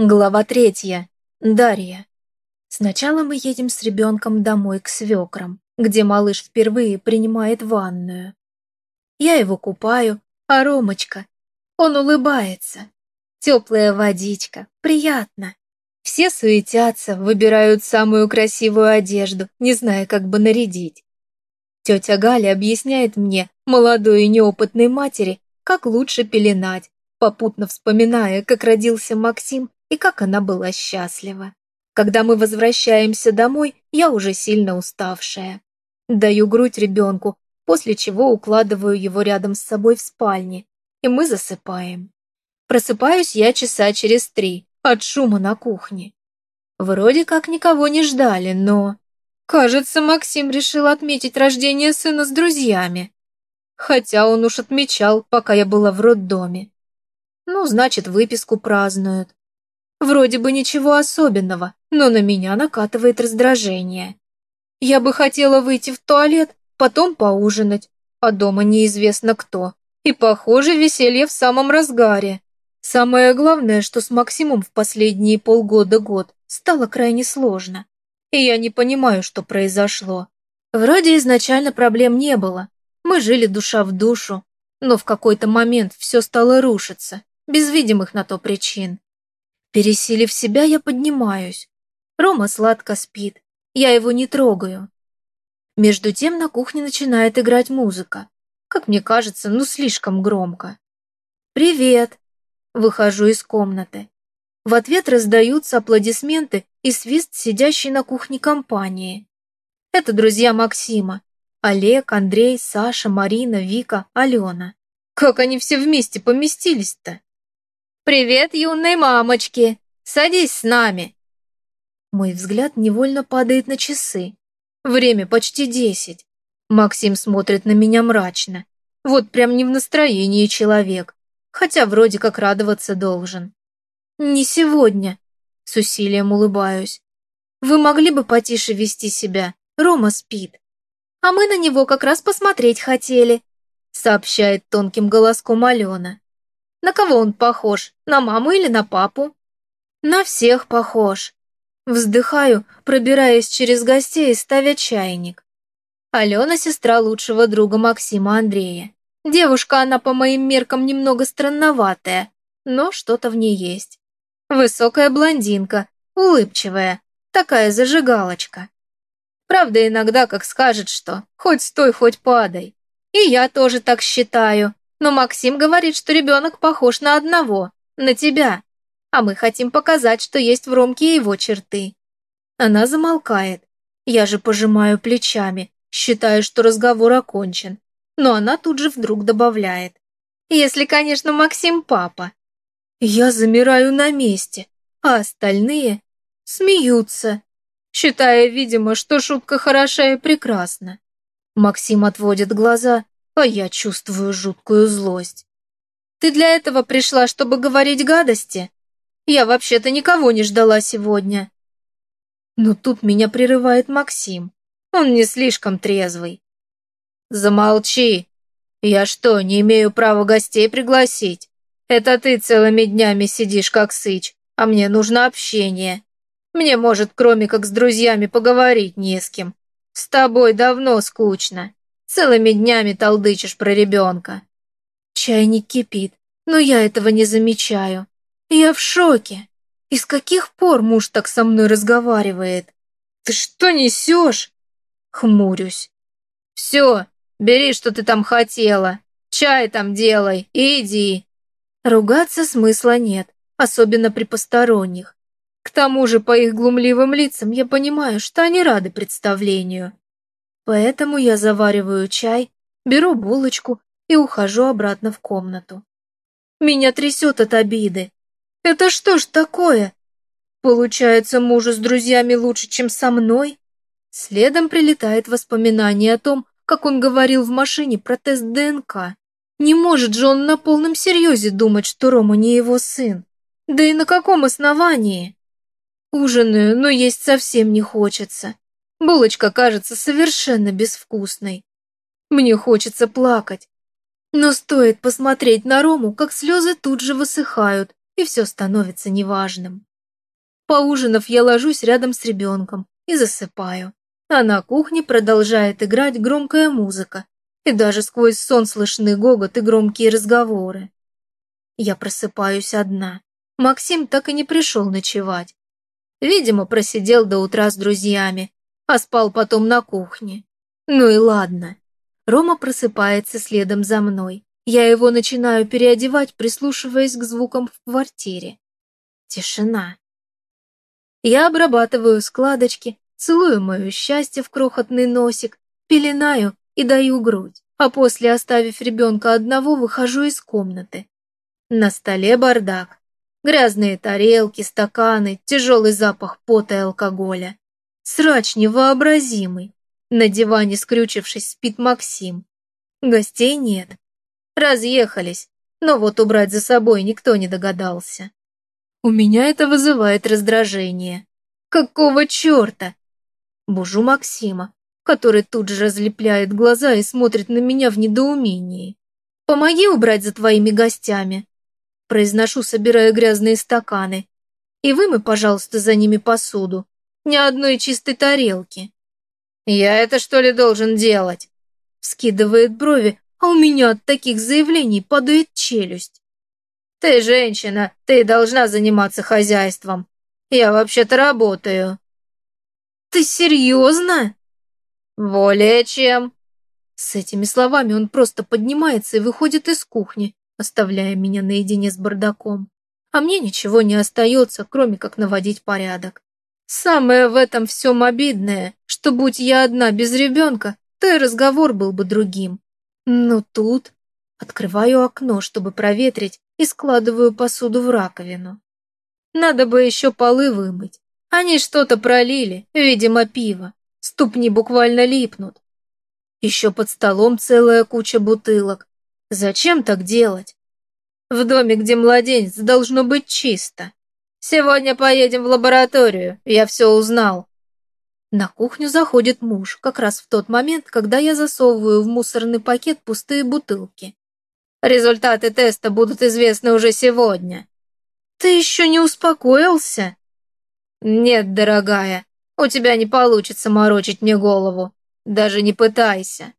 Глава третья. Дарья. Сначала мы едем с ребенком домой к свекрам, где малыш впервые принимает ванную. Я его купаю, а Ромочка, он улыбается. Теплая водичка, приятно. Все суетятся, выбирают самую красивую одежду, не зная, как бы нарядить. Тетя Галя объясняет мне, молодой и неопытной матери, как лучше пеленать, попутно вспоминая, как родился Максим и как она была счастлива. Когда мы возвращаемся домой, я уже сильно уставшая. Даю грудь ребенку, после чего укладываю его рядом с собой в спальне, и мы засыпаем. Просыпаюсь я часа через три от шума на кухне. Вроде как никого не ждали, но... Кажется, Максим решил отметить рождение сына с друзьями. Хотя он уж отмечал, пока я была в роддоме. Ну, значит, выписку празднуют. Вроде бы ничего особенного, но на меня накатывает раздражение. Я бы хотела выйти в туалет, потом поужинать, а дома неизвестно кто. И, похоже, веселье в самом разгаре. Самое главное, что с Максимом в последние полгода-год стало крайне сложно. И я не понимаю, что произошло. Вроде изначально проблем не было. Мы жили душа в душу, но в какой-то момент все стало рушиться, без видимых на то причин. Пересилив себя, я поднимаюсь. Рома сладко спит. Я его не трогаю. Между тем на кухне начинает играть музыка. Как мне кажется, ну слишком громко. «Привет!» Выхожу из комнаты. В ответ раздаются аплодисменты и свист сидящей на кухне компании. Это друзья Максима. Олег, Андрей, Саша, Марина, Вика, Алена. Как они все вместе поместились-то? «Привет, юные мамочки! Садись с нами!» Мой взгляд невольно падает на часы. Время почти десять. Максим смотрит на меня мрачно. Вот прям не в настроении человек. Хотя вроде как радоваться должен. «Не сегодня», — с усилием улыбаюсь. «Вы могли бы потише вести себя? Рома спит». «А мы на него как раз посмотреть хотели», — сообщает тонким голоском Алена. На кого он похож? На маму или на папу? На всех похож. Вздыхаю, пробираясь через гостей ставя чайник. Алена – сестра лучшего друга Максима Андрея. Девушка она по моим меркам немного странноватая, но что-то в ней есть. Высокая блондинка, улыбчивая, такая зажигалочка. Правда, иногда как скажет что, хоть стой, хоть падай. И я тоже так считаю, но Максим говорит, что ребенок похож на одного, на тебя. А мы хотим показать, что есть в Ромке его черты. Она замолкает. Я же пожимаю плечами, считаю, что разговор окончен. Но она тут же вдруг добавляет. Если, конечно, Максим папа. Я замираю на месте, а остальные смеются, считая, видимо, что шутка хороша и прекрасна. Максим отводит глаза а я чувствую жуткую злость. Ты для этого пришла, чтобы говорить гадости? Я вообще-то никого не ждала сегодня. Но тут меня прерывает Максим. Он не слишком трезвый. Замолчи. Я что, не имею права гостей пригласить? Это ты целыми днями сидишь как сыч, а мне нужно общение. Мне, может, кроме как с друзьями поговорить не с кем. С тобой давно скучно. Целыми днями толдычишь про ребенка. Чайник кипит, но я этого не замечаю. Я в шоке. И с каких пор муж так со мной разговаривает? Ты что несешь? Хмурюсь. Все, бери, что ты там хотела. Чай там делай и иди. Ругаться смысла нет, особенно при посторонних. К тому же по их глумливым лицам я понимаю, что они рады представлению. Поэтому я завариваю чай, беру булочку и ухожу обратно в комнату. Меня трясет от обиды. Это что ж такое? Получается, мужу с друзьями лучше, чем со мной? Следом прилетает воспоминание о том, как он говорил в машине про тест ДНК. Не может же он на полном серьезе думать, что Рома не его сын. Да и на каком основании? Ужинаю, но есть совсем не хочется. Булочка кажется совершенно безвкусной. Мне хочется плакать. Но стоит посмотреть на Рому, как слезы тут же высыхают, и все становится неважным. Поужинав, я ложусь рядом с ребенком и засыпаю. А на кухне продолжает играть громкая музыка, и даже сквозь сон слышны гогот и громкие разговоры. Я просыпаюсь одна. Максим так и не пришел ночевать. Видимо, просидел до утра с друзьями, а спал потом на кухне. Ну и ладно. Рома просыпается следом за мной. Я его начинаю переодевать, прислушиваясь к звукам в квартире. Тишина. Я обрабатываю складочки, целую мое счастье в крохотный носик, пеленаю и даю грудь, а после, оставив ребенка одного, выхожу из комнаты. На столе бардак. Грязные тарелки, стаканы, тяжелый запах пота и алкоголя. Срач невообразимый. На диване, скрючившись, спит Максим. Гостей нет. Разъехались, но вот убрать за собой никто не догадался. У меня это вызывает раздражение. Какого черта? Бужу Максима, который тут же разлепляет глаза и смотрит на меня в недоумении. «Помоги убрать за твоими гостями», произношу, собирая грязные стаканы. «И вымой, пожалуйста, за ними посуду. Ни одной чистой тарелки». «Я это что ли должен делать?» Скидывает брови, а у меня от таких заявлений падает челюсть. «Ты женщина, ты должна заниматься хозяйством. Я вообще-то работаю». «Ты серьезно?» «Более чем». С этими словами он просто поднимается и выходит из кухни, оставляя меня наедине с бардаком. А мне ничего не остается, кроме как наводить порядок. Самое в этом всем обидное, что будь я одна без ребенка, то и разговор был бы другим. Но тут открываю окно, чтобы проветрить, и складываю посуду в раковину. Надо бы еще полы вымыть. Они что-то пролили, видимо, пиво. Ступни буквально липнут. Еще под столом целая куча бутылок. Зачем так делать? В доме, где младенец, должно быть чисто. Сегодня поедем в лабораторию, я все узнал. На кухню заходит муж, как раз в тот момент, когда я засовываю в мусорный пакет пустые бутылки. Результаты теста будут известны уже сегодня. Ты еще не успокоился? Нет, дорогая, у тебя не получится морочить мне голову. Даже не пытайся.